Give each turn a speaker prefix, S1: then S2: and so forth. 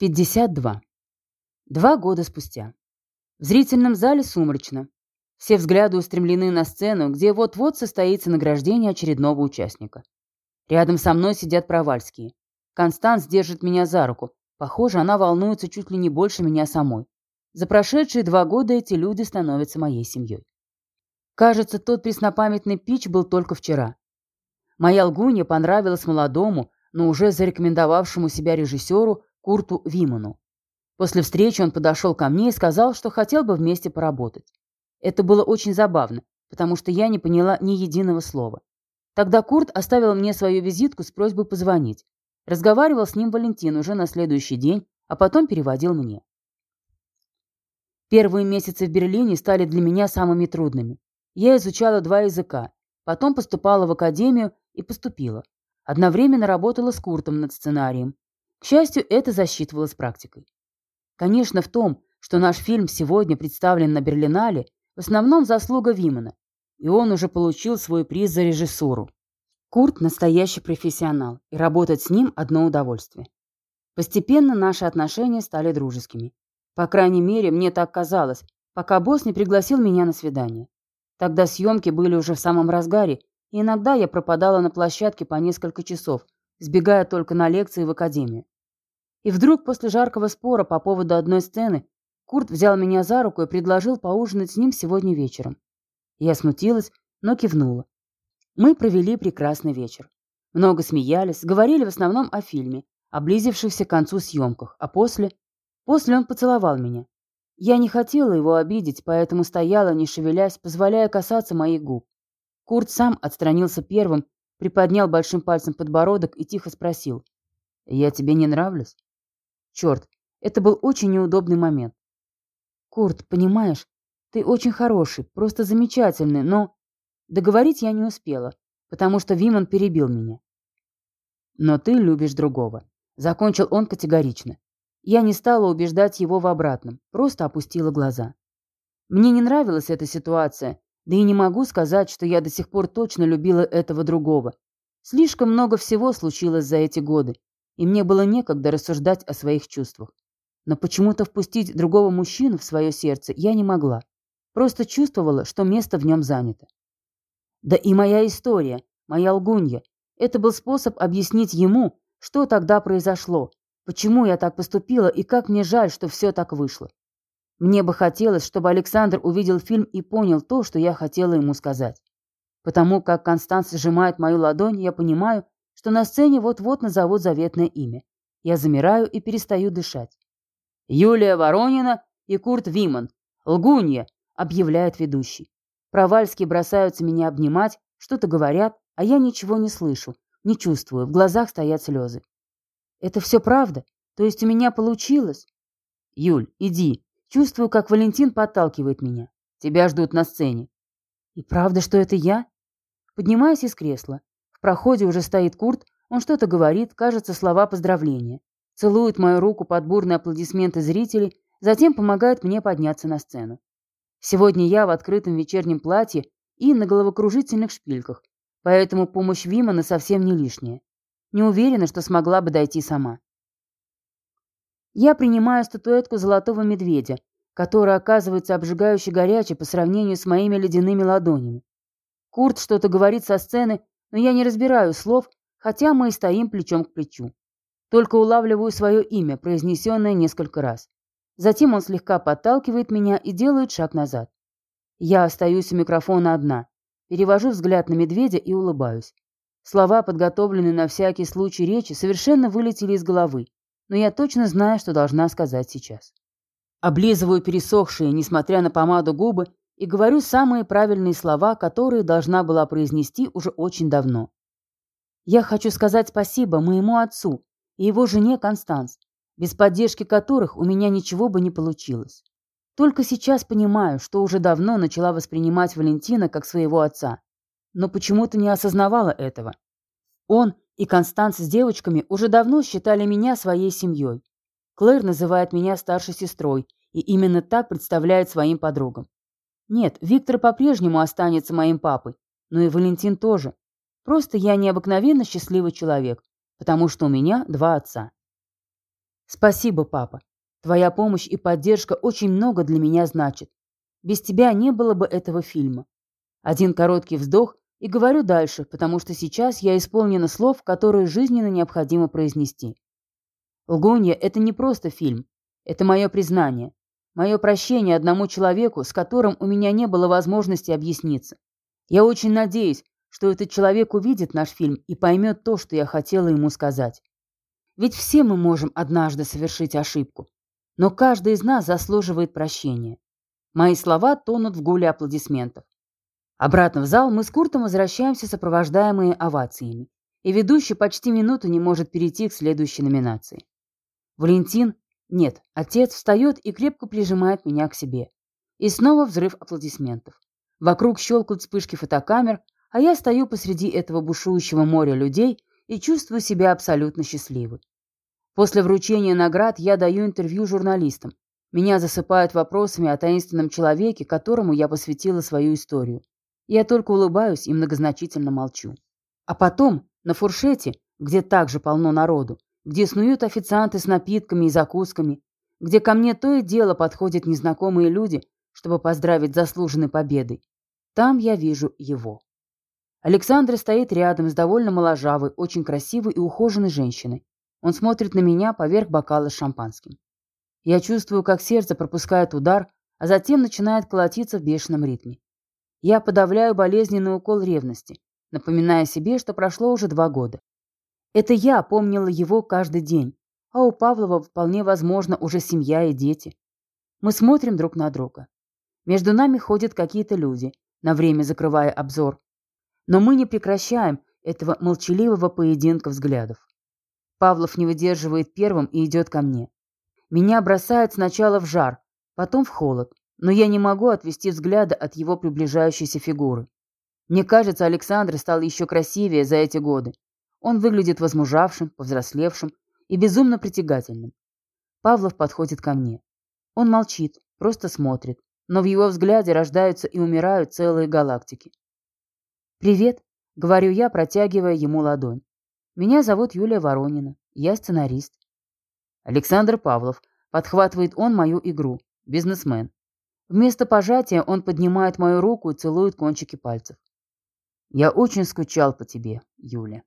S1: 52. Два года спустя. В зрительном зале сумрачно. Все взгляды устремлены на сцену, где вот-вот состоится награждение очередного участника. Рядом со мной сидят провальские. Констанс держит меня за руку. Похоже, она волнуется чуть ли не больше меня самой. За прошедшие два года эти люди становятся моей семьей. Кажется, тот преснопамятный пич был только вчера. Моя лгунья понравилась молодому, но уже зарекомендовавшему себя режиссеру Курту Виману. После встречи он подошел ко мне и сказал, что хотел бы вместе поработать. Это было очень забавно, потому что я не поняла ни единого слова. Тогда Курт оставил мне свою визитку с просьбой позвонить. Разговаривал с ним Валентин уже на следующий день, а потом переводил мне. Первые месяцы в Берлине стали для меня самыми трудными. Я изучала два языка, потом поступала в академию и поступила. Одновременно работала с Куртом над сценарием, к счастью, это засчитывалось практикой. Конечно, в том, что наш фильм сегодня представлен на Берлинале, в основном заслуга Вимана, и он уже получил свой приз за режиссуру. Курт – настоящий профессионал, и работать с ним – одно удовольствие. Постепенно наши отношения стали дружескими. По крайней мере, мне так казалось, пока босс не пригласил меня на свидание. Тогда съемки были уже в самом разгаре, и иногда я пропадала на площадке по несколько часов, сбегая только на лекции в академию. И вдруг после жаркого спора по поводу одной сцены Курт взял меня за руку и предложил поужинать с ним сегодня вечером. Я смутилась, но кивнула. Мы провели прекрасный вечер. Много смеялись, говорили в основном о фильме, о близившихся к концу съемках, а после... После он поцеловал меня. Я не хотела его обидеть, поэтому стояла, не шевелясь, позволяя касаться моих губ. Курт сам отстранился первым, приподнял большим пальцем подбородок и тихо спросил. «Я тебе не нравлюсь?» Черт, это был очень неудобный момент. Курт, понимаешь, ты очень хороший, просто замечательный, но... Договорить я не успела, потому что Вимон перебил меня. Но ты любишь другого. Закончил он категорично. Я не стала убеждать его в обратном, просто опустила глаза. Мне не нравилась эта ситуация, да и не могу сказать, что я до сих пор точно любила этого другого. Слишком много всего случилось за эти годы, и мне было некогда рассуждать о своих чувствах. Но почему-то впустить другого мужчину в свое сердце я не могла. Просто чувствовала, что место в нем занято. Да и моя история, моя лгунья, это был способ объяснить ему, что тогда произошло, почему я так поступила и как мне жаль, что все так вышло. Мне бы хотелось, чтобы Александр увидел фильм и понял то, что я хотела ему сказать. Потому как Констанс сжимает мою ладонь, я понимаю, что на сцене вот-вот назовут заветное имя. Я замираю и перестаю дышать. «Юлия Воронина и Курт Виман. Лгунья!» — объявляет ведущий. Провальские бросаются меня обнимать, что-то говорят, а я ничего не слышу, не чувствую, в глазах стоят слезы. «Это все правда? То есть у меня получилось?» «Юль, иди. Чувствую, как Валентин подталкивает меня. Тебя ждут на сцене». «И правда, что это я?» Поднимаюсь из кресла проходе уже стоит Курт, он что-то говорит, кажется, слова поздравления. Целует мою руку под бурные аплодисменты зрителей, затем помогает мне подняться на сцену. Сегодня я в открытом вечернем платье и на головокружительных шпильках, поэтому помощь Вимана совсем не лишняя. Не уверена, что смогла бы дойти сама. Я принимаю статуэтку золотого медведя, которая оказывается обжигающе горячей по сравнению с моими ледяными ладонями. Курт что-то говорит со сцены, но я не разбираю слов, хотя мы и стоим плечом к плечу. Только улавливаю свое имя, произнесенное несколько раз. Затем он слегка подталкивает меня и делает шаг назад. Я остаюсь у микрофона одна, перевожу взгляд на медведя и улыбаюсь. Слова, подготовленные на всякий случай речи, совершенно вылетели из головы, но я точно знаю, что должна сказать сейчас. Облизываю пересохшие, несмотря на помаду губы, и говорю самые правильные слова, которые должна была произнести уже очень давно. Я хочу сказать спасибо моему отцу и его жене Констанс, без поддержки которых у меня ничего бы не получилось. Только сейчас понимаю, что уже давно начала воспринимать Валентина как своего отца, но почему-то не осознавала этого. Он и Констанс с девочками уже давно считали меня своей семьей. Клэр называет меня старшей сестрой и именно так представляет своим подругам. Нет, Виктор по-прежнему останется моим папой, но и Валентин тоже. Просто я необыкновенно счастливый человек, потому что у меня два отца. Спасибо, папа. Твоя помощь и поддержка очень много для меня значит. Без тебя не было бы этого фильма. Один короткий вздох и говорю дальше, потому что сейчас я исполнена слов, которые жизненно необходимо произнести. Лгунья – это не просто фильм. Это мое признание. Мое прощение одному человеку, с которым у меня не было возможности объясниться. Я очень надеюсь, что этот человек увидит наш фильм и поймет то, что я хотела ему сказать. Ведь все мы можем однажды совершить ошибку. Но каждый из нас заслуживает прощения. Мои слова тонут в гуле аплодисментов. Обратно в зал мы с Куртом возвращаемся, сопровождаемые овациями. И ведущий почти минуту не может перейти к следующей номинации. Валентин, нет, отец встает и крепко прижимает меня к себе. И снова взрыв аплодисментов. Вокруг щелкают вспышки фотокамер, а я стою посреди этого бушующего моря людей и чувствую себя абсолютно счастливой. После вручения наград я даю интервью журналистам. Меня засыпают вопросами о таинственном человеке, которому я посвятила свою историю. Я только улыбаюсь и многозначительно молчу. А потом, на фуршете, где также полно народу, где снуют официанты с напитками и закусками, где ко мне то и дело подходят незнакомые люди, чтобы поздравить заслуженной победой, там я вижу его. Александр стоит рядом с довольно моложавой, очень красивой и ухоженной женщиной. Он смотрит на меня поверх бокала с шампанским. Я чувствую, как сердце пропускает удар, а затем начинает колотиться в бешеном ритме. Я подавляю болезненный укол ревности, напоминая себе, что прошло уже два года. Это я помнила его каждый день, а у Павлова вполне возможно уже семья и дети. Мы смотрим друг на друга. Между нами ходят какие-то люди, на время закрывая обзор, но мы не прекращаем этого молчаливого поединка взглядов. Павлов не выдерживает первым и идет ко мне. Меня бросает сначала в жар, потом в холод, но я не могу отвести взгляда от его приближающейся фигуры. Мне кажется, Александр стал еще красивее за эти годы. Он выглядит возмужавшим, повзрослевшим и безумно притягательным. Павлов подходит ко мне. Он молчит, просто смотрит, но в его взгляде рождаются и умирают целые галактики. «Привет», — говорю я, протягивая ему ладонь. «Меня зовут Юлия Воронина. Я сценарист». Александр Павлов. Подхватывает он мою игру. Бизнесмен. Вместо пожатия он поднимает мою руку и целует кончики пальцев. «Я очень скучал по тебе, Юля».